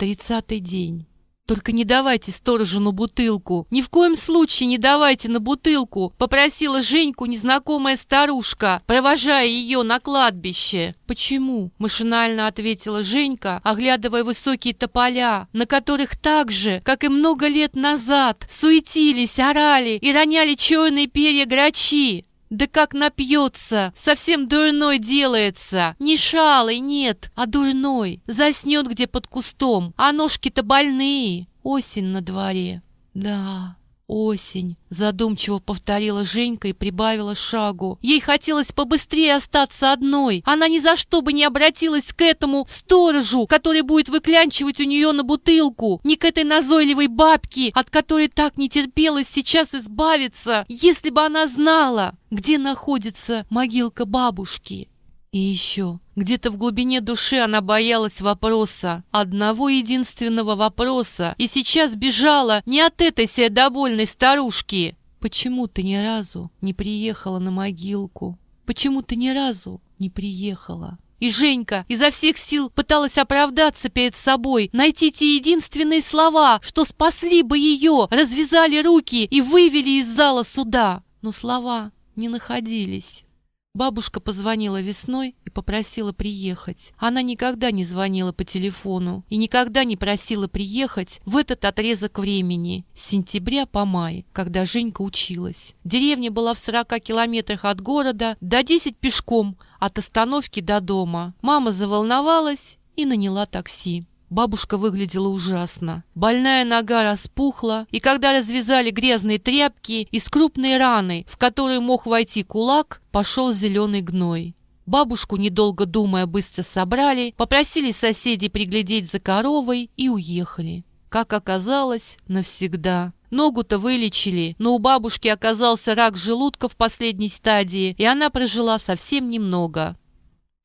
Тридцатый день. «Только не давайте сторожу на бутылку! Ни в коем случае не давайте на бутылку!» Попросила Женьку незнакомая старушка, провожая ее на кладбище. «Почему?» – машинально ответила Женька, оглядывая высокие тополя, на которых так же, как и много лет назад, суетились, орали и роняли черные перья грачи. Да как напьется, совсем дурной делается. Не шалый, нет, а дурной. Заснет где под кустом, а ножки-то больные. Осень на дворе. Да, осень. Задумчиво повторила Женька и прибавила шагу. Ей хотелось побыстрее остаться одной. Она ни за что бы не обратилась к этому сторожу, который будет выклянчивать у нее на бутылку, ни к этой назойливой бабке, от которой так не терпелось сейчас избавиться, если бы она знала, где находится могилка бабушки. И еще, где-то в глубине души она боялась вопроса, одного единственного вопроса, и сейчас бежала не от этой сердобольной старушки. Почему ты ни разу не приехала на могилку? Почему ты ни разу не приехала? И Женька изо всех сил пыталась оправдаться перед собой, найти те единственные слова, что спасли бы ее, развязали руки и вывели из зала суда. Но слова не находились. Бабушка позвонила весной и попросила приехать. Она никогда не звонила по телефону и никогда не просила приехать в этот отрезок времени, с сентября по май, когда Женька училась. Деревня была в 40 километрах от города, до 10 пешком от остановки до дома. Мама заволновалась и наняла такси. Бабушка выглядела ужасно. Больная нога распухла, и когда развязали грязные тряпки из крупной раны, в которую мог войти кулак, пошел зеленый гной. Бабушку, недолго думая, быстро собрали, попросили соседей приглядеть за коровой и уехали. Как оказалось, навсегда. Ногу-то вылечили, но у бабушки оказался рак желудка в последней стадии, и она прожила совсем немного.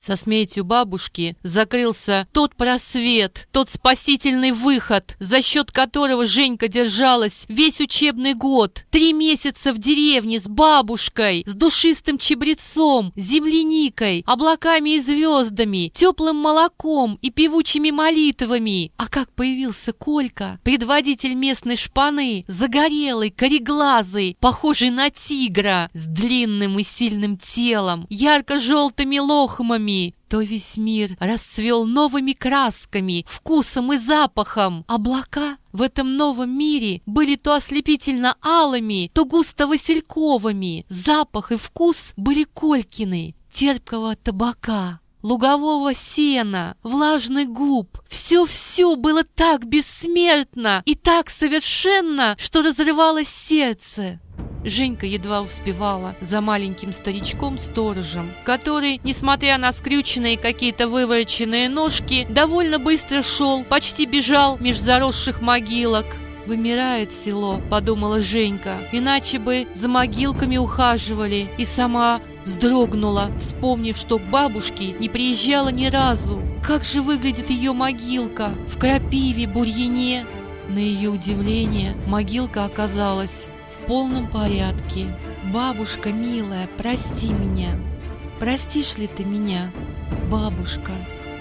Со смертью бабушки закрылся тот просвет, тот спасительный выход, за счет которого Женька держалась весь учебный год. Три месяца в деревне с бабушкой, с душистым чебрецом, земляникой, облаками и звездами, теплым молоком и певучими молитвами. А как появился Колька, предводитель местной шпаны, загорелый, кореглазый, похожий на тигра, с длинным и сильным телом, ярко-желтыми лохмами, то весь мир расцвел новыми красками, вкусом и запахом. Облака в этом новом мире были то ослепительно алыми, то густо васильковыми. Запах и вкус были колькины, терпкого табака лугового сена, влажный губ. Все-все было так бессмертно и так совершенно, что разрывалось сердце. Женька едва успевала за маленьким старичком-сторожем, который, несмотря на скрюченные какие-то вывороченные ножки, довольно быстро шел, почти бежал меж заросших могилок. «Вымирает село», — подумала Женька, «иначе бы за могилками ухаживали». И сама вздрогнула, вспомнив, что к бабушке не приезжала ни разу. Как же выглядит ее могилка в крапиве, бурьяне? На ее удивление могилка оказалась в полном порядке. Бабушка, милая, прости меня. Простишь ли ты меня, бабушка?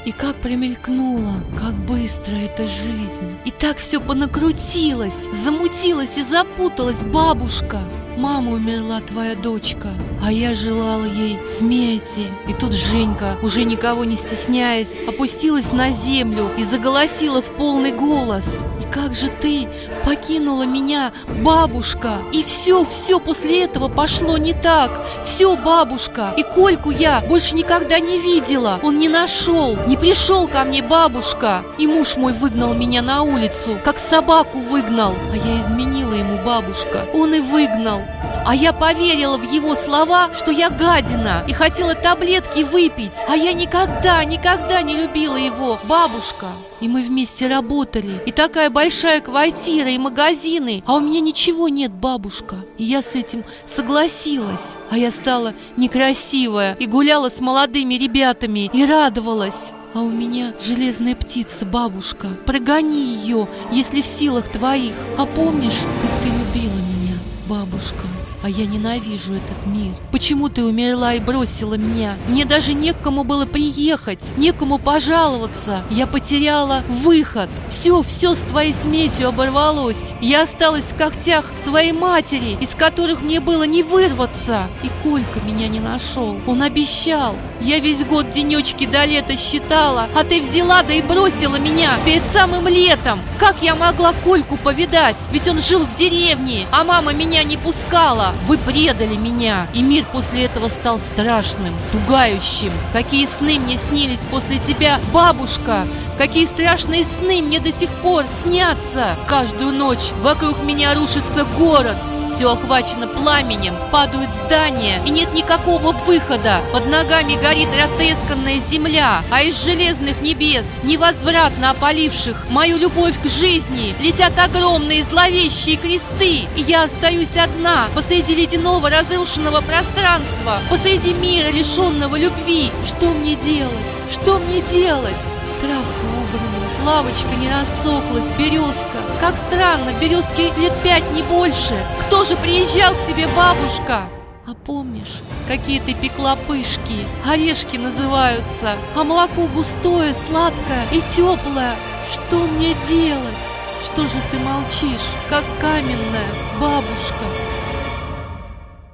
И как промелькнула, как быстро эта жизнь. И так все понакрутилось, замутилось и запуталось, бабушка. Мама умерла, твоя дочка, а я желала ей смерти. И тут Женька, уже никого не стесняясь, опустилась на землю и заголосила в полный голос. И как же ты покинула меня, бабушка? И все, все после этого пошло не так. Все, бабушка. И Кольку я больше никогда не видела. Он не нашел, не пришел ко мне, бабушка. И муж мой выгнал меня на улицу, как собаку выгнал. А я изменила ему, бабушка. Он и выгнал. А я поверила в его слова, что я гадина и хотела таблетки выпить. А я никогда, никогда не любила его, бабушка. И мы вместе работали. И такая большая квартира, и магазины. А у меня ничего нет, бабушка. И я с этим согласилась. А я стала некрасивая и гуляла с молодыми ребятами и радовалась. А у меня железная птица, бабушка. Прогони ее, если в силах твоих. А помнишь, как ты любила меня, бабушка? А я ненавижу этот мир. Почему ты умерла и бросила меня? Мне даже некому было приехать, некому пожаловаться. Я потеряла выход. Все, все с твоей смертью оборвалось. Я осталась в когтях своей матери, из которых мне было не вырваться. И Колька меня не нашел. Он обещал. Я весь год денечки до лета считала, а ты взяла да и бросила меня перед самым летом. Как я могла Кольку повидать? Ведь он жил в деревне, а мама меня не пускала. Вы предали меня, и мир после этого стал страшным, пугающим. Какие сны мне снились после тебя, бабушка! Какие страшные сны мне до сих пор снятся! Каждую ночь вокруг меня рушится город, все охвачено пламенем, падают здания, и нет никакого выхода. Под ногами горит растресканная земля, а из железных небес, невозвратно опаливших мою любовь к жизни, летят огромные зловещие кресты, и я остаюсь одна посреди ледяного разрушенного пространства, посреди мира, лишенного любви. Что мне делать? Что мне делать? Травка убрана, лавочка не рассохлась, березка. Как странно, березки лет пять, не больше. Кто же приезжал к тебе, бабушка? А помнишь, какие ты пекла пышки? Орешки называются. А молоко густое, сладкое и теплое. Что мне делать? Что же ты молчишь, как каменная бабушка?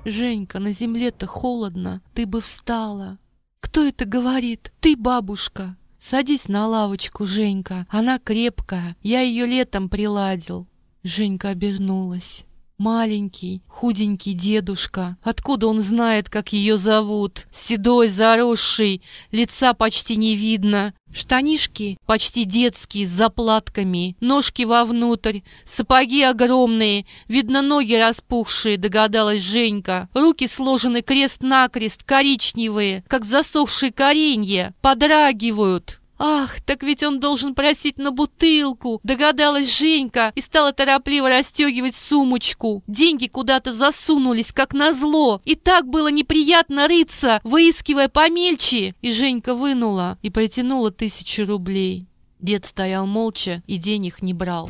Женька, на земле-то холодно, ты бы встала. Кто это говорит? Ты, бабушка. «Садись на лавочку, Женька, она крепкая, я ее летом приладил». Женька обернулась. Маленький, худенький дедушка. Откуда он знает, как ее зовут? Седой, заросший, лица почти не видно. Штанишки почти детские, с заплатками, ножки вовнутрь, сапоги огромные, видно ноги распухшие, догадалась Женька. Руки сложены крест-накрест, коричневые, как засохшие коренья, подрагивают. «Ах, так ведь он должен просить на бутылку!» Догадалась Женька и стала торопливо расстегивать сумочку. Деньги куда-то засунулись, как назло. И так было неприятно рыться, выискивая помельче. И Женька вынула и протянула тысячу рублей. Дед стоял молча и денег не брал.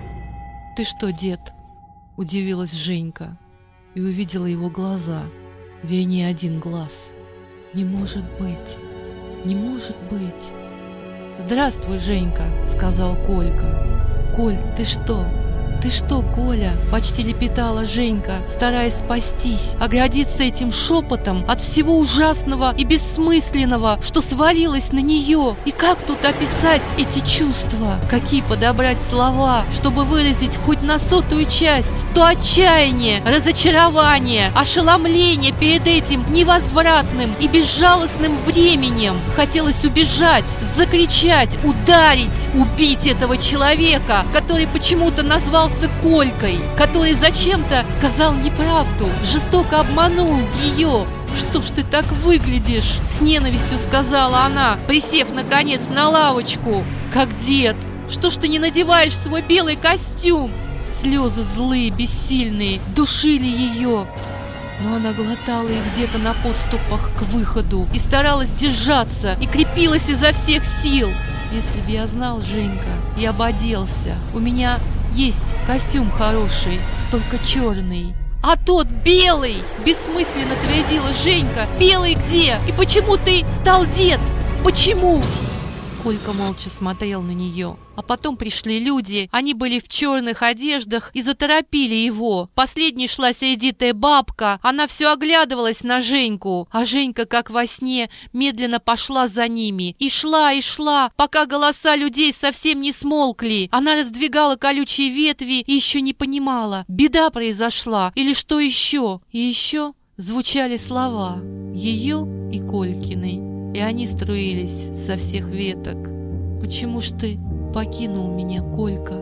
«Ты что, дед?» – удивилась Женька и увидела его глаза. Вернее, один глаз. «Не может быть! Не может быть!» «Здравствуй, Женька», — сказал Колька. «Коль, ты что?» «Ты что, Коля?» – почти лепетала Женька, стараясь спастись, оградиться этим шепотом от всего ужасного и бессмысленного, что свалилось на нее. И как тут описать эти чувства? Какие подобрать слова, чтобы выразить хоть на сотую часть то отчаяние, разочарование, ошеломление перед этим невозвратным и безжалостным временем? Хотелось убежать, закричать, ударить, убить этого человека, который почему-то назвал оказался Колькой, который зачем-то сказал неправду, жестоко обманул ее. «Что ж ты так выглядишь?» С ненавистью сказала она, присев, наконец, на лавочку. «Как дед! Что ж ты не надеваешь свой белый костюм?» Слезы злые, бессильные, душили ее. Но она глотала их где-то на подступах к выходу и старалась держаться, и крепилась изо всех сил. Если бы я знал, Женька, я бы оделся. У меня есть костюм хороший, только черный. А тот белый! Бессмысленно твердила Женька. Белый где? И почему ты стал дед? Почему? Колька молча смотрел на нее. А потом пришли люди, они были в черных одеждах и заторопили его. Последней шла сердитая бабка, она все оглядывалась на Женьку, а Женька, как во сне, медленно пошла за ними. И шла, и шла, пока голоса людей совсем не смолкли. Она раздвигала колючие ветви и еще не понимала, беда произошла или что еще. И еще звучали слова ее и Колькиной и они струились со всех веток. Почему ж ты покинул меня, Колька?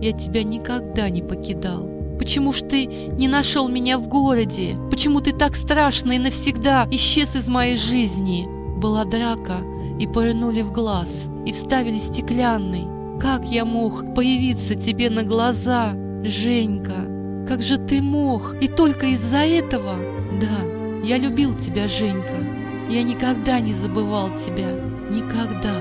Я тебя никогда не покидал. Почему ж ты не нашел меня в городе? Почему ты так страшно и навсегда исчез из моей жизни? Была драка, и повернули в глаз, и вставили стеклянный. Как я мог появиться тебе на глаза, Женька? Как же ты мог? И только из-за этого? Да, я любил тебя, Женька. Я никогда не забывал тебя. Никогда.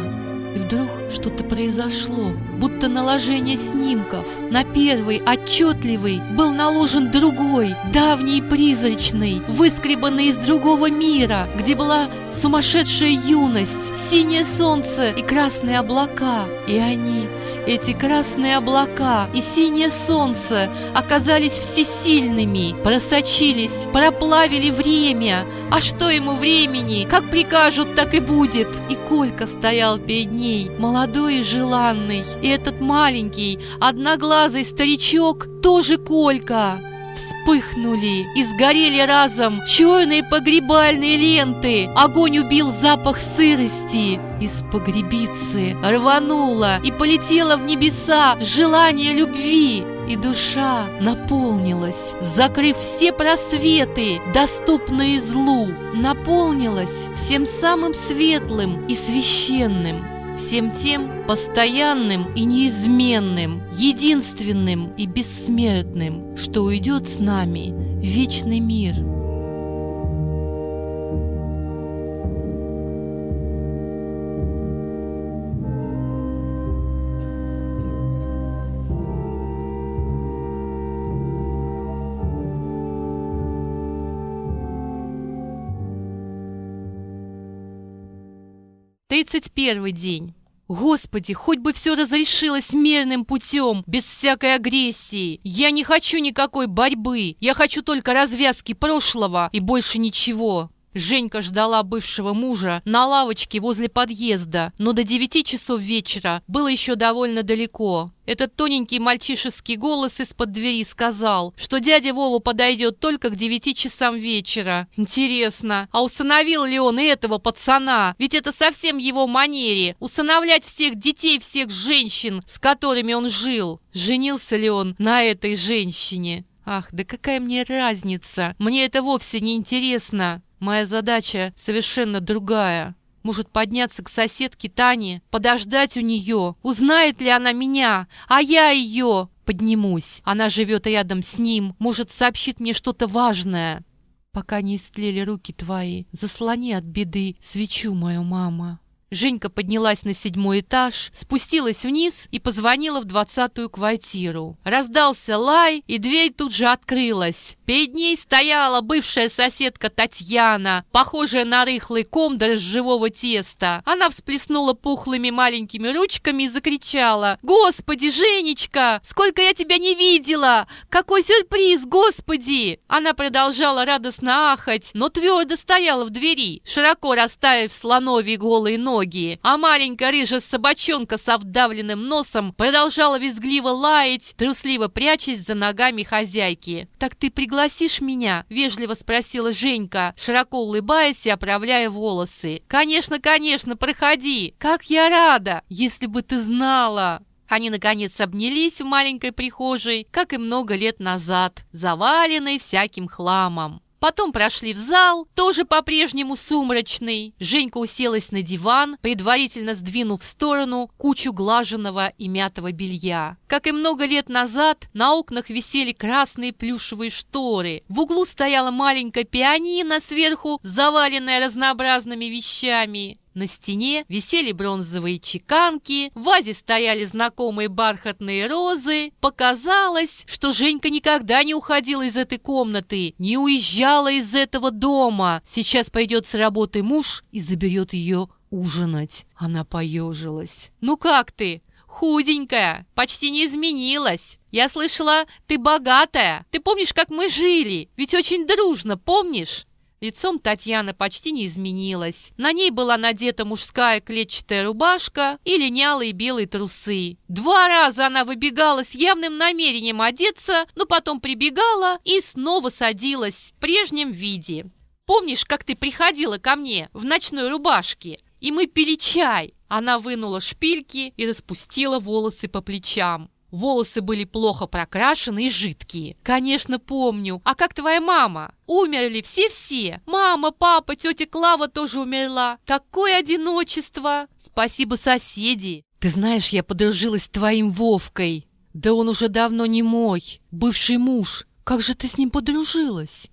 И вдруг что-то произошло, будто наложение снимков. На первый, отчетливый, был наложен другой, давний призрачный, выскребанный из другого мира, где была сумасшедшая юность, синее солнце и красные облака. И они эти красные облака и синее солнце оказались всесильными, просочились, проплавили время. А что ему времени? Как прикажут, так и будет. И Колька стоял перед ней, молодой и желанный. И этот маленький, одноглазый старичок тоже Колька вспыхнули и сгорели разом черные погребальные ленты. Огонь убил запах сырости. Из погребицы рвануло и полетело в небеса желание любви. И душа наполнилась, закрыв все просветы, доступные злу, наполнилась всем самым светлым и священным, всем тем постоянным и неизменным, единственным и бессмертным, что уйдет с нами в вечный мир. Тридцать первый день. Господи, хоть бы все разрешилось мирным путем, без всякой агрессии. Я не хочу никакой борьбы. Я хочу только развязки прошлого и больше ничего. Женька ждала бывшего мужа на лавочке возле подъезда, но до девяти часов вечера было еще довольно далеко. Этот тоненький мальчишеский голос из-под двери сказал, что дядя Вова подойдет только к девяти часам вечера. Интересно, а усыновил ли он этого пацана? Ведь это совсем его манере – усыновлять всех детей, всех женщин, с которыми он жил. Женился ли он на этой женщине? Ах, да какая мне разница? Мне это вовсе не интересно. Моя задача совершенно другая. Может подняться к соседке Тане, подождать у нее, узнает ли она меня, а я ее. Поднимусь. Она живет рядом с ним, может, сообщит мне что-то важное. Пока не истлели руки твои, заслони от беды свечу мою, мама. Женька поднялась на седьмой этаж, спустилась вниз и позвонила в двадцатую квартиру. Раздался лай, и дверь тут же открылась. Перед ней стояла бывшая соседка Татьяна, похожая на рыхлый ком дрожжевого теста. Она всплеснула пухлыми маленькими ручками и закричала. «Господи, Женечка, сколько я тебя не видела! Какой сюрприз, господи!» Она продолжала радостно ахать, но твердо стояла в двери, широко расставив слоновьи голые ноги ноги, а маленькая рыжая собачонка с обдавленным носом продолжала визгливо лаять, трусливо прячась за ногами хозяйки. «Так ты пригласишь меня?» – вежливо спросила Женька, широко улыбаясь и оправляя волосы. «Конечно, конечно, проходи! Как я рада! Если бы ты знала!» Они, наконец, обнялись в маленькой прихожей, как и много лет назад, заваленной всяким хламом. Потом прошли в зал, тоже по-прежнему сумрачный. Женька уселась на диван, предварительно сдвинув в сторону кучу глаженного и мятого белья. Как и много лет назад, на окнах висели красные плюшевые шторы. В углу стояла маленькая пианино сверху, заваленная разнообразными вещами. На стене висели бронзовые чеканки, в вазе стояли знакомые бархатные розы. Показалось, что Женька никогда не уходила из этой комнаты, не уезжала из этого дома. Сейчас пойдет с работы муж и заберет ее ужинать. Она поежилась. «Ну как ты?» худенькая, почти не изменилась. Я слышала, ты богатая. Ты помнишь, как мы жили? Ведь очень дружно, помнишь?» Лицом Татьяна почти не изменилась. На ней была надета мужская клетчатая рубашка и линялые белые трусы. Два раза она выбегала с явным намерением одеться, но потом прибегала и снова садилась в прежнем виде. «Помнишь, как ты приходила ко мне в ночной рубашке, и мы пили чай?» Она вынула шпильки и распустила волосы по плечам. Волосы были плохо прокрашены и жидкие. Конечно, помню. А как твоя мама? Умерли все-все. Мама, папа, тетя Клава тоже умерла. Такое одиночество. Спасибо, соседи. Ты знаешь, я подружилась с твоим Вовкой. Да он уже давно не мой. Бывший муж. Как же ты с ним подружилась?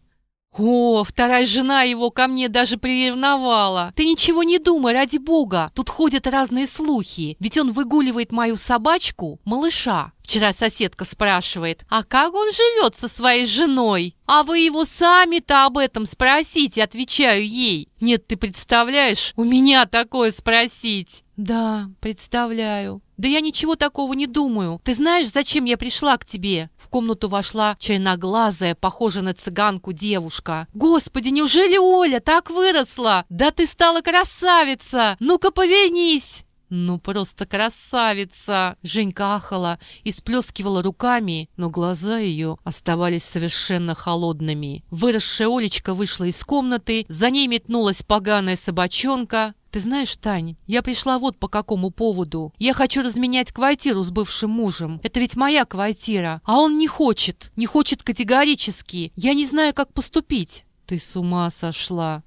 О, вторая жена его ко мне даже приревновала. Ты ничего не думай, ради бога. Тут ходят разные слухи. Ведь он выгуливает мою собачку, малыша. Вчера соседка спрашивает, а как он живет со своей женой? А вы его сами-то об этом спросите, отвечаю ей. Нет, ты представляешь, у меня такое спросить. Да, представляю. Да я ничего такого не думаю. Ты знаешь, зачем я пришла к тебе? В комнату вошла черноглазая, похожая на цыганку девушка. Господи, неужели Оля так выросла? Да ты стала красавица! Ну-ка повернись! «Ну, просто красавица!» Женька ахала и сплескивала руками, но глаза ее оставались совершенно холодными. Выросшая Олечка вышла из комнаты, за ней метнулась поганая собачонка. «Ты знаешь, Тань, я пришла вот по какому поводу. Я хочу разменять квартиру с бывшим мужем. Это ведь моя квартира. А он не хочет. Не хочет категорически. Я не знаю, как поступить». «Ты с ума сошла!»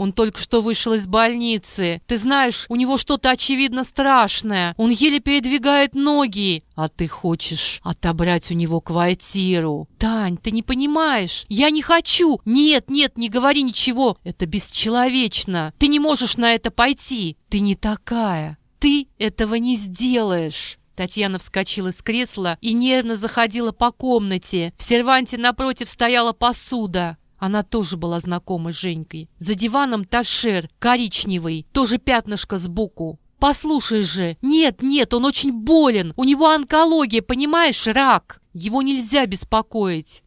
Он только что вышел из больницы. Ты знаешь, у него что-то очевидно страшное. Он еле передвигает ноги. А ты хочешь отобрать у него квартиру. Тань, ты не понимаешь. Я не хочу. Нет, нет, не говори ничего. Это бесчеловечно. Ты не можешь на это пойти. Ты не такая. Ты этого не сделаешь. Татьяна вскочила с кресла и нервно заходила по комнате. В серванте напротив стояла посуда. Она тоже была знакома с Женькой. За диваном ташер, коричневый, тоже пятнышко сбоку. «Послушай же! Нет, нет, он очень болен! У него онкология, понимаешь, рак! Его нельзя беспокоить!»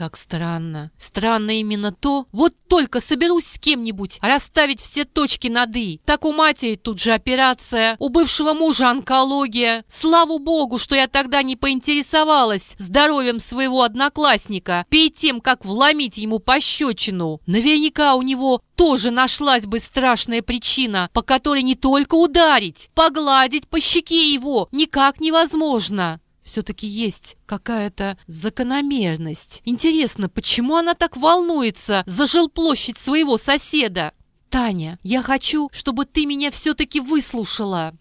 Как странно. Странно именно то, вот только соберусь с кем-нибудь расставить все точки над «и». Так у матери тут же операция, у бывшего мужа онкология. Слава богу, что я тогда не поинтересовалась здоровьем своего одноклассника перед тем, как вломить ему пощечину. Наверняка у него тоже нашлась бы страшная причина, по которой не только ударить, погладить по щеке его никак невозможно все-таки есть какая-то закономерность. Интересно, почему она так волнуется за жилплощадь своего соседа? Таня, я хочу, чтобы ты меня все-таки выслушала.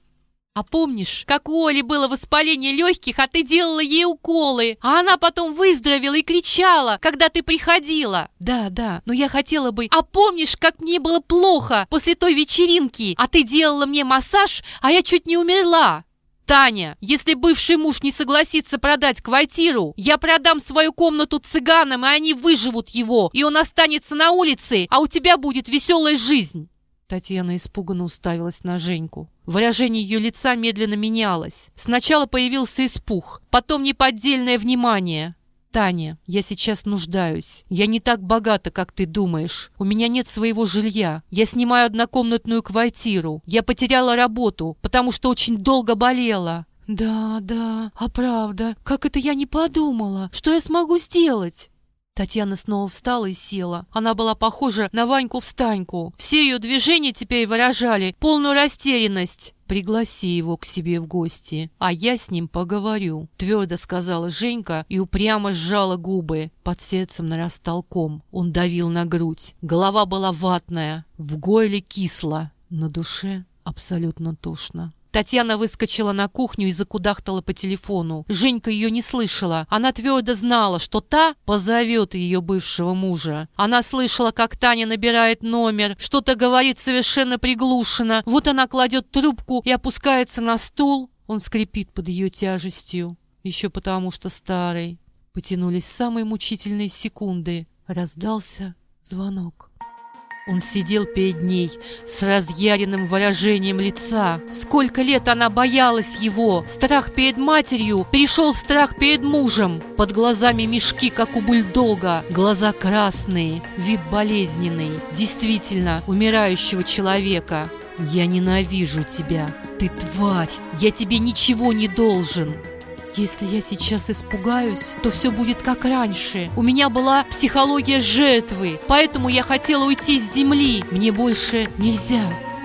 А помнишь, как у Оли было воспаление легких, а ты делала ей уколы, а она потом выздоровела и кричала, когда ты приходила? Да, да, но я хотела бы... А помнишь, как мне было плохо после той вечеринки, а ты делала мне массаж, а я чуть не умерла? «Таня, если бывший муж не согласится продать квартиру, я продам свою комнату цыганам, и они выживут его, и он останется на улице, а у тебя будет веселая жизнь!» Татьяна испуганно уставилась на Женьку. Выражение ее лица медленно менялось. Сначала появился испуг, потом неподдельное внимание. «Таня, я сейчас нуждаюсь. Я не так богата, как ты думаешь. У меня нет своего жилья. Я снимаю однокомнатную квартиру. Я потеряла работу, потому что очень долго болела». «Да, да, а правда, как это я не подумала? Что я смогу сделать?» Татьяна снова встала и села. Она была похожа на Ваньку-встаньку. Все ее движения теперь выражали полную растерянность. «Пригласи его к себе в гости, а я с ним поговорю», — твердо сказала Женька и упрямо сжала губы. Под сердцем нарастал ком. Он давил на грудь. Голова была ватная, в горле кисло, на душе абсолютно тошно. Татьяна выскочила на кухню и закудахтала по телефону. Женька ее не слышала. Она твердо знала, что та позовет ее бывшего мужа. Она слышала, как Таня набирает номер, что-то говорит совершенно приглушенно. Вот она кладет трубку и опускается на стул. Он скрипит под ее тяжестью. Еще потому, что старый. Потянулись самые мучительные секунды. Раздался звонок. Он сидел перед ней с разъяренным выражением лица. Сколько лет она боялась его. Страх перед матерью перешел в страх перед мужем. Под глазами мешки, как у бульдога. Глаза красные, вид болезненный. Действительно, умирающего человека. «Я ненавижу тебя. Ты тварь. Я тебе ничего не должен. Если я сейчас испугаюсь, то все будет как раньше. У меня была психология жертвы, поэтому я хотела уйти с земли. Мне больше нельзя.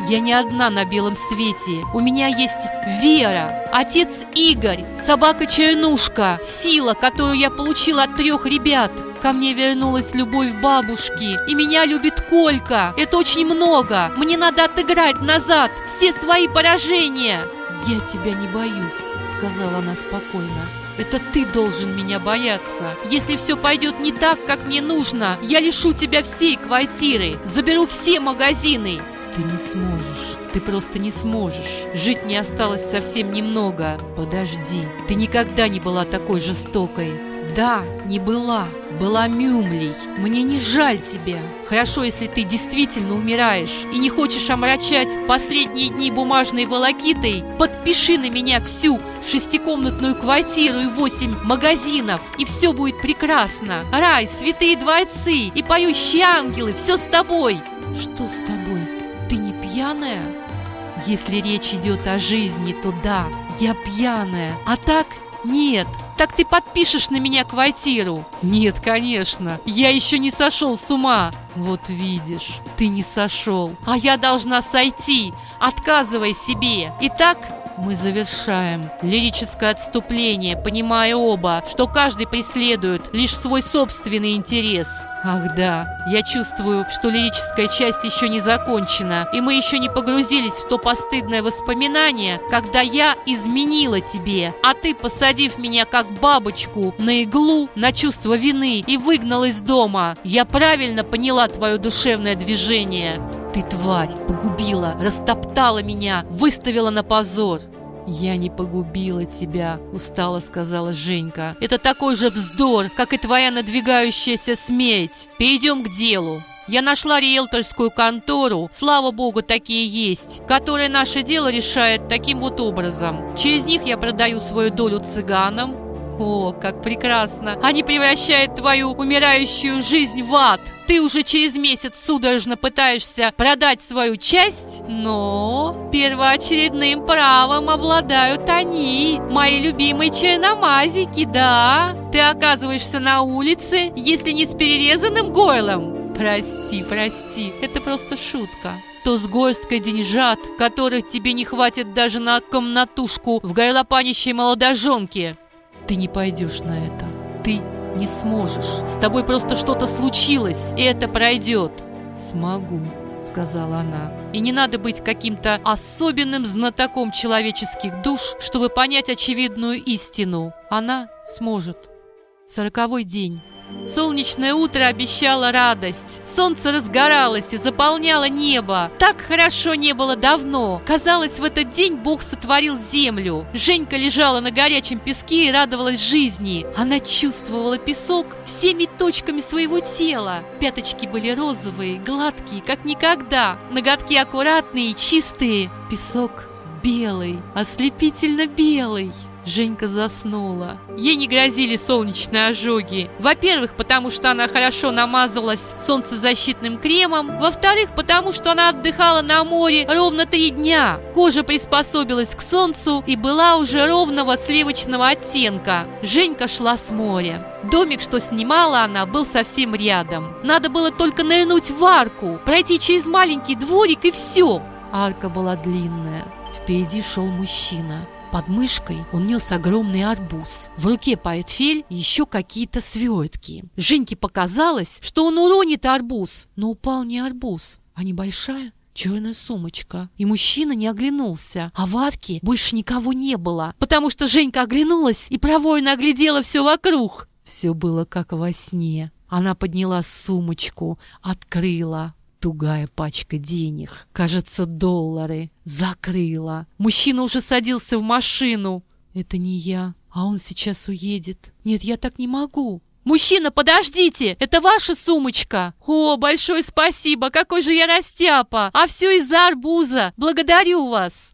Я не одна на белом свете. У меня есть Вера, отец Игорь, собака Чернушка, сила, которую я получила от трех ребят. Ко мне вернулась любовь бабушки, и меня любит Колька. Это очень много. Мне надо отыграть назад все свои поражения. «Я тебя не боюсь», — сказала она спокойно. Это ты должен меня бояться. Если все пойдет не так, как мне нужно, я лишу тебя всей квартиры, заберу все магазины. Ты не сможешь. Ты просто не сможешь. Жить не осталось совсем немного. Подожди. Ты никогда не была такой жестокой. Да, не была. Была Мюмлей. Мне не жаль тебя. Хорошо, если ты действительно умираешь и не хочешь омрачать последние дни бумажной волокитой, подпиши на меня всю шестикомнатную квартиру и восемь магазинов, и все будет прекрасно. Рай, святые дворцы и поющие ангелы, все с тобой. Что с тобой? Ты не пьяная? Если речь идет о жизни, то да, я пьяная. А так нет. Так ты подпишешь на меня квартиру? Нет, конечно. Я еще не сошел с ума. Вот видишь, ты не сошел. А я должна сойти. Отказывай себе. Итак, мы завершаем лирическое отступление, понимая оба, что каждый преследует лишь свой собственный интерес. Ах да, я чувствую, что лирическая часть еще не закончена, и мы еще не погрузились в то постыдное воспоминание, когда я изменила тебе, а ты, посадив меня как бабочку на иглу, на чувство вины и выгнал из дома. Я правильно поняла твое душевное движение. Ты, тварь, погубила, растоптала меня, выставила на позор. «Я не погубила тебя», — устало сказала Женька. «Это такой же вздор, как и твоя надвигающаяся смерть. Перейдем к делу. Я нашла риэлторскую контору, слава богу, такие есть, которая наше дело решает таким вот образом. Через них я продаю свою долю цыганам, о, как прекрасно! Они превращают твою умирающую жизнь в ад. Ты уже через месяц судорожно пытаешься продать свою часть, но первоочередным правом обладают они, мои любимые черномазики, да. Ты оказываешься на улице, если не с перерезанным горлом. Прости, прости, это просто шутка то с горсткой деньжат, которых тебе не хватит даже на комнатушку в горлопанищей молодоженке. Ты не пойдешь на это. Ты не сможешь. С тобой просто что-то случилось, и это пройдет. Смогу, сказала она. И не надо быть каким-то особенным знатоком человеческих душ, чтобы понять очевидную истину. Она сможет. Сороковой день. Солнечное утро обещало радость. Солнце разгоралось и заполняло небо. Так хорошо не было давно. Казалось, в этот день Бог сотворил землю. Женька лежала на горячем песке и радовалась жизни. Она чувствовала песок всеми точками своего тела. Пяточки были розовые, гладкие, как никогда. Ноготки аккуратные чистые. Песок белый, ослепительно белый. Женька заснула. Ей не грозили солнечные ожоги. Во-первых, потому что она хорошо намазалась солнцезащитным кремом. Во-вторых, потому что она отдыхала на море ровно три дня. Кожа приспособилась к солнцу и была уже ровного сливочного оттенка. Женька шла с моря. Домик, что снимала она, был совсем рядом. Надо было только нырнуть в арку, пройти через маленький дворик и все. Арка была длинная. Впереди шел мужчина. Под мышкой он нес огромный арбуз. В руке портфель еще какие-то свертки. Женьке показалось, что он уронит арбуз, но упал не арбуз, а небольшая черная сумочка. И мужчина не оглянулся, а в арке больше никого не было, потому что Женька оглянулась и проворно оглядела все вокруг. Все было как во сне. Она подняла сумочку, открыла тугая пачка денег. Кажется, доллары. Закрыла. Мужчина уже садился в машину. Это не я, а он сейчас уедет. Нет, я так не могу. «Мужчина, подождите! Это ваша сумочка!» «О, большое спасибо! Какой же я растяпа! А все из-за арбуза! Благодарю вас!»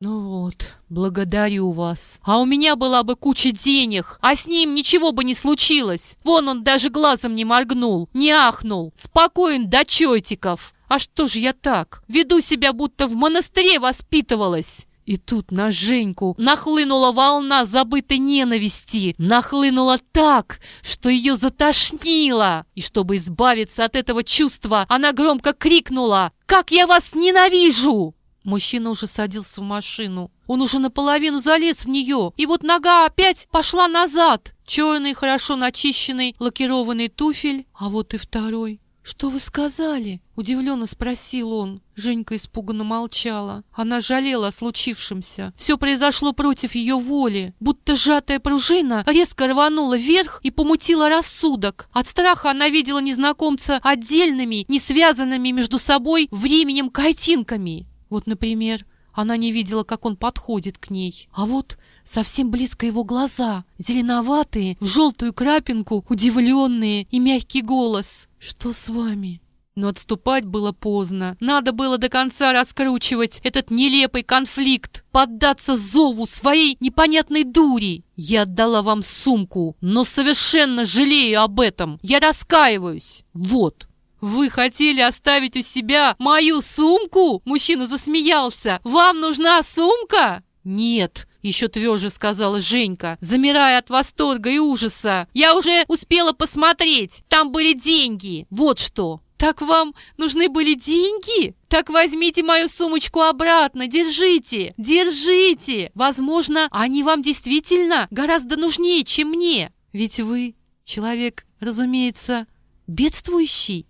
«Ну вот, благодарю вас. А у меня была бы куча денег, а с ним ничего бы не случилось. Вон он даже глазом не моргнул, не ахнул. Спокоен до чертиков. А что ж я так? Веду себя, будто в монастыре воспитывалась». И тут на Женьку нахлынула волна забытой ненависти. Нахлынула так, что ее затошнило. И чтобы избавиться от этого чувства, она громко крикнула «Как я вас ненавижу!» Мужчина уже садился в машину. Он уже наполовину залез в нее, и вот нога опять пошла назад. Черный, хорошо начищенный, лакированный туфель, а вот и второй. «Что вы сказали?» — удивленно спросил он. Женька испуганно молчала. Она жалела о случившемся. Все произошло против ее воли. Будто сжатая пружина резко рванула вверх и помутила рассудок. От страха она видела незнакомца отдельными, не связанными между собой временем картинками. Вот, например, она не видела, как он подходит к ней. А вот совсем близко его глаза, зеленоватые, в желтую крапинку, удивленные и мягкий голос. «Что с вами?» Но отступать было поздно. Надо было до конца раскручивать этот нелепый конфликт, поддаться зову своей непонятной дури. Я отдала вам сумку, но совершенно жалею об этом. Я раскаиваюсь. Вот. «Вы хотели оставить у себя мою сумку?» Мужчина засмеялся. «Вам нужна сумка?» «Нет», — еще тверже сказала Женька, замирая от восторга и ужаса. «Я уже успела посмотреть. Там были деньги. Вот что». «Так вам нужны были деньги? Так возьмите мою сумочку обратно, держите, держите! Возможно, они вам действительно гораздо нужнее, чем мне. Ведь вы человек, разумеется, бедствующий».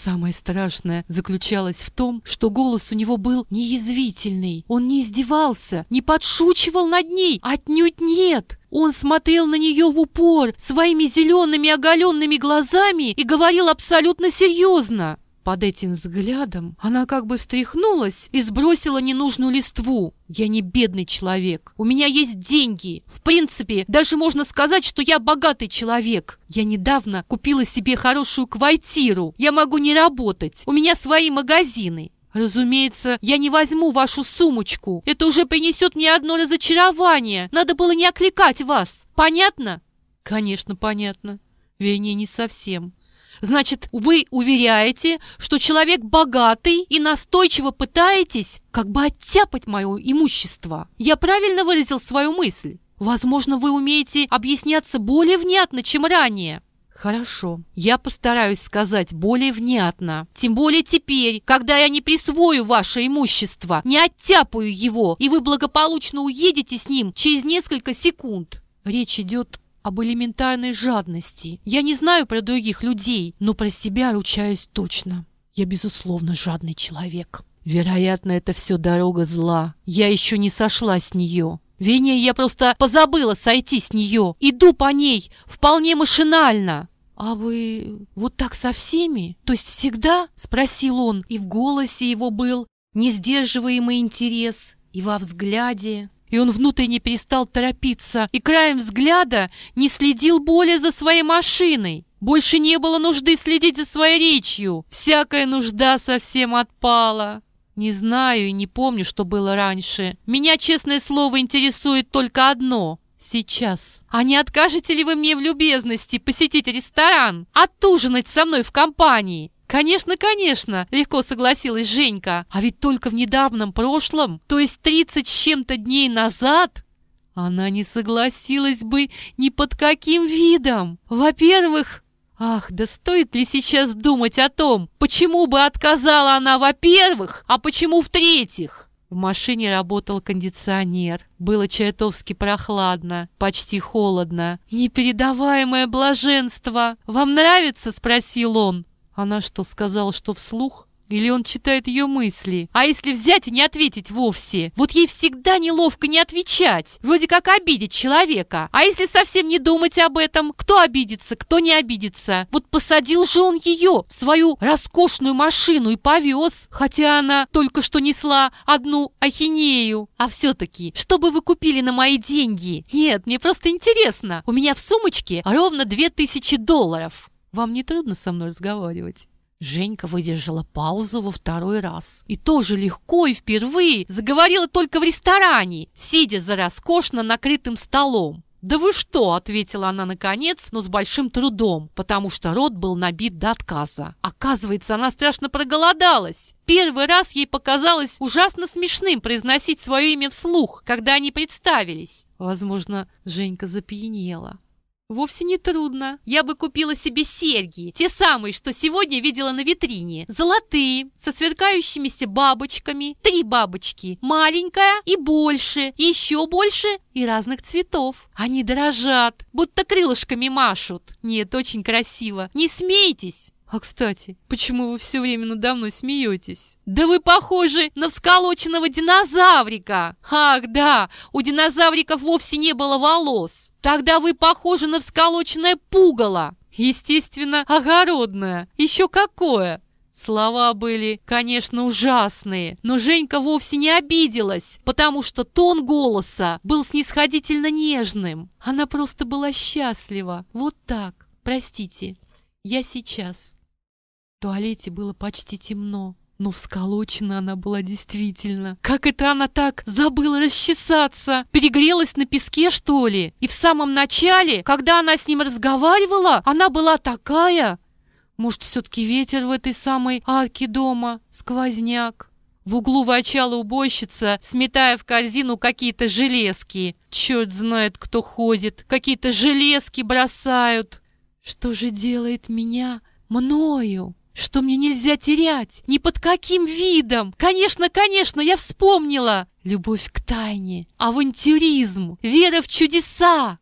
Самое страшное заключалось в том, что голос у него был неязвительный. Он не издевался, не подшучивал над ней, отнюдь нет. Он смотрел на нее в упор своими зелеными оголенными глазами и говорил абсолютно серьезно. Под этим взглядом она как бы встряхнулась и сбросила ненужную листву. «Я не бедный человек. У меня есть деньги. В принципе, даже можно сказать, что я богатый человек. Я недавно купила себе хорошую квартиру. Я могу не работать. У меня свои магазины. Разумеется, я не возьму вашу сумочку. Это уже принесет мне одно разочарование. Надо было не окликать вас. Понятно? Конечно, понятно. Вернее, не совсем. Значит, вы уверяете, что человек богатый и настойчиво пытаетесь как бы оттяпать мое имущество. Я правильно выразил свою мысль? Возможно, вы умеете объясняться более внятно, чем ранее. Хорошо, я постараюсь сказать более внятно. Тем более теперь, когда я не присвою ваше имущество, не оттяпаю его, и вы благополучно уедете с ним через несколько секунд. Речь идет об элементарной жадности. Я не знаю про других людей, но про себя ручаюсь точно. Я, безусловно, жадный человек. Вероятно, это все дорога зла. Я еще не сошла с нее. Вернее, я просто позабыла сойти с нее. Иду по ней вполне машинально. «А вы вот так со всеми? То есть всегда?» — спросил он, и в голосе его был несдерживаемый интерес, и во взгляде и он внутренне перестал торопиться и краем взгляда не следил более за своей машиной. Больше не было нужды следить за своей речью. Всякая нужда совсем отпала. Не знаю и не помню, что было раньше. Меня, честное слово, интересует только одно. Сейчас. А не откажете ли вы мне в любезности посетить ресторан? Отужинать со мной в компании? «Конечно, конечно!» — легко согласилась Женька. «А ведь только в недавнем прошлом, то есть тридцать с чем-то дней назад, она не согласилась бы ни под каким видом. Во-первых, ах, да стоит ли сейчас думать о том, почему бы отказала она, во-первых, а почему в-третьих?» В машине работал кондиционер. Было чертовски прохладно, почти холодно. «Непередаваемое блаженство! Вам нравится?» — спросил он. Она что, сказала, что вслух? Или он читает ее мысли? А если взять и не ответить вовсе? Вот ей всегда неловко не отвечать. Вроде как обидеть человека. А если совсем не думать об этом? Кто обидится, кто не обидится? Вот посадил же он ее в свою роскошную машину и повез. Хотя она только что несла одну ахинею. А все-таки, что бы вы купили на мои деньги? Нет, мне просто интересно. У меня в сумочке ровно две тысячи долларов. Вам не трудно со мной разговаривать?» Женька выдержала паузу во второй раз. И тоже легко и впервые заговорила только в ресторане, сидя за роскошно накрытым столом. «Да вы что?» — ответила она наконец, но с большим трудом, потому что рот был набит до отказа. Оказывается, она страшно проголодалась. Первый раз ей показалось ужасно смешным произносить свое имя вслух, когда они представились. Возможно, Женька запьянела. Вовсе не трудно. Я бы купила себе серьги, те самые, что сегодня видела на витрине. Золотые, со сверкающимися бабочками. Три бабочки. Маленькая и больше, и еще больше, и разных цветов. Они дрожат, будто крылышками машут. Нет, очень красиво. Не смейтесь. А, кстати, почему вы все время надо мной смеетесь? Да вы похожи на всколоченного динозаврика! Ах, да, у динозавриков вовсе не было волос. Тогда вы похожи на всколоченное пугало. Естественно, огородное. Еще какое! Слова были, конечно, ужасные, но Женька вовсе не обиделась, потому что тон голоса был снисходительно нежным. Она просто была счастлива. Вот так. Простите, я сейчас. В туалете было почти темно. Но всколочена она была действительно. Как это она так забыла расчесаться? Перегрелась на песке, что ли? И в самом начале, когда она с ним разговаривала, она была такая... Может, все-таки ветер в этой самой арке дома? Сквозняк? В углу вочала убойщица, сметая в корзину какие-то железки. Черт знает, кто ходит. Какие-то железки бросают. Что же делает меня мною? Что мне нельзя терять, ни под каким видом. Конечно, конечно, я вспомнила. Любовь к тайне, авантюризм, вера в чудеса.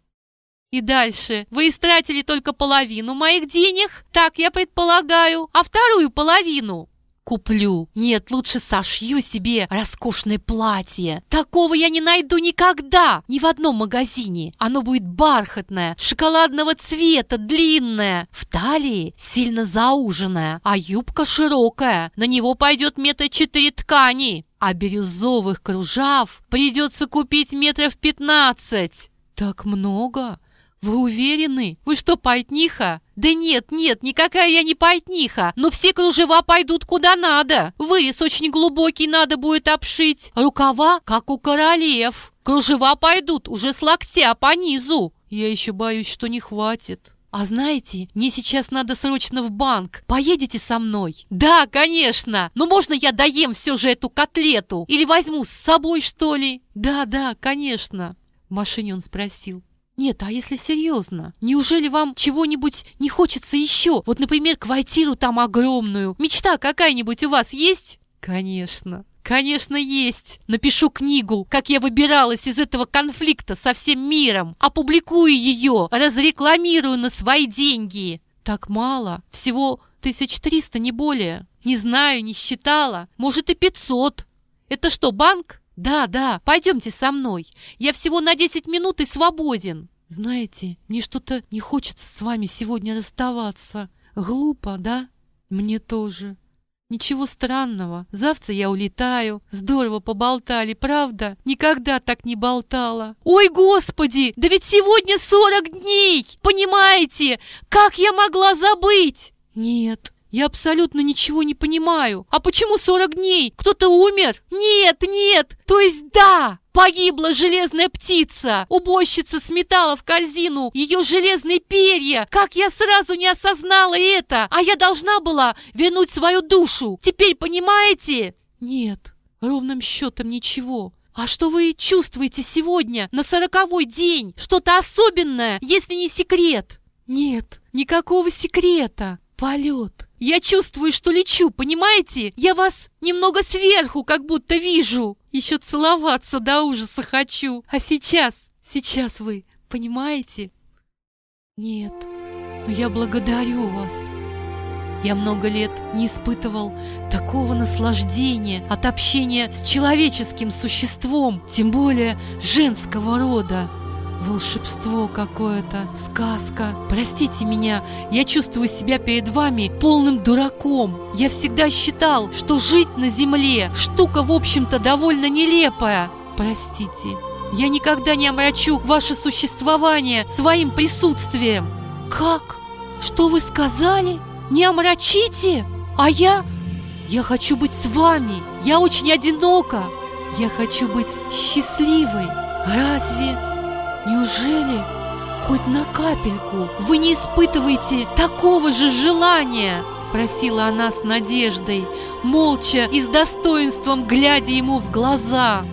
И дальше. Вы истратили только половину моих денег, так я предполагаю, а вторую половину Куплю. Нет, лучше сошью себе роскошное платье. Такого я не найду никогда, ни в одном магазине. Оно будет бархатное, шоколадного цвета, длинное, в талии сильно зауженное, а юбка широкая. На него пойдет метр четыре ткани. А бирюзовых кружав придется купить метров пятнадцать. Так много? «Вы уверены? Вы что, пайтниха?» «Да нет, нет, никакая я не пайтниха, но все кружева пойдут куда надо. Вырез очень глубокий надо будет обшить, рукава, как у королев. Кружева пойдут уже с локтя по низу. Я еще боюсь, что не хватит». «А знаете, мне сейчас надо срочно в банк. Поедете со мной?» «Да, конечно! Но можно я доем все же эту котлету? Или возьму с собой, что ли?» «Да, да, конечно!» В машине он спросил. Нет, а если серьезно? Неужели вам чего-нибудь не хочется еще? Вот, например, квартиру там огромную. Мечта какая-нибудь у вас есть? Конечно. Конечно, есть. Напишу книгу, как я выбиралась из этого конфликта со всем миром. Опубликую ее, разрекламирую на свои деньги. Так мало. Всего тысяч триста, не более. Не знаю, не считала. Может и пятьсот. Это что, банк? «Да, да, пойдемте со мной. Я всего на десять минут и свободен». «Знаете, мне что-то не хочется с вами сегодня расставаться. Глупо, да? Мне тоже. Ничего странного. Завтра я улетаю. Здорово поболтали, правда? Никогда так не болтала. Ой, господи, да ведь сегодня сорок дней! Понимаете? Как я могла забыть? Нет, я абсолютно ничего не понимаю. А почему 40 дней? Кто-то умер? Нет, нет. То есть да, погибла железная птица. Убойщица сметала в корзину ее железные перья. Как я сразу не осознала это? А я должна была вернуть свою душу. Теперь понимаете? Нет, ровным счетом ничего. А что вы чувствуете сегодня, на сороковой день? Что-то особенное, если не секрет? Нет, никакого секрета. Полет. Я чувствую, что лечу, понимаете? Я вас немного сверху как будто вижу. Еще целоваться до ужаса хочу. А сейчас, сейчас вы понимаете? Нет, но я благодарю вас. Я много лет не испытывал такого наслаждения от общения с человеческим существом, тем более женского рода. Волшебство какое-то, сказка. Простите меня, я чувствую себя перед вами полным дураком. Я всегда считал, что жить на земле штука, в общем-то, довольно нелепая. Простите, я никогда не омрачу ваше существование своим присутствием. Как? Что вы сказали? Не омрачите? А я... Я хочу быть с вами. Я очень одинока. Я хочу быть счастливой. Разве... Неужели хоть на капельку вы не испытываете такого же желания? Спросила она с надеждой, молча и с достоинством глядя ему в глаза.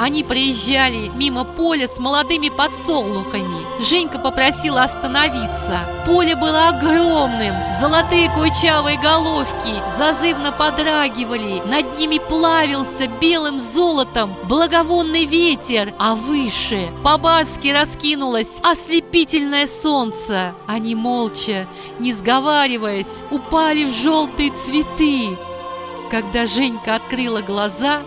Они проезжали мимо поля с молодыми подсолнухами. Женька попросила остановиться. Поле было огромным. Золотые кучавые головки зазывно подрагивали. Над ними плавился белым золотом благовонный ветер, а выше по-барски раскинулось ослепительное солнце. Они молча, не сговариваясь, упали в желтые цветы. Когда Женька открыла глаза,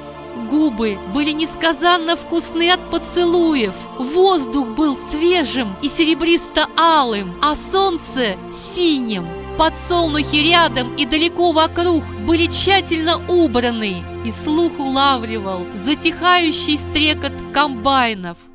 Губы были несказанно вкусны от поцелуев. Воздух был свежим и серебристо-алым, а солнце – синим. Подсолнухи рядом и далеко вокруг были тщательно убраны, и слух улавливал затихающий стрекот комбайнов –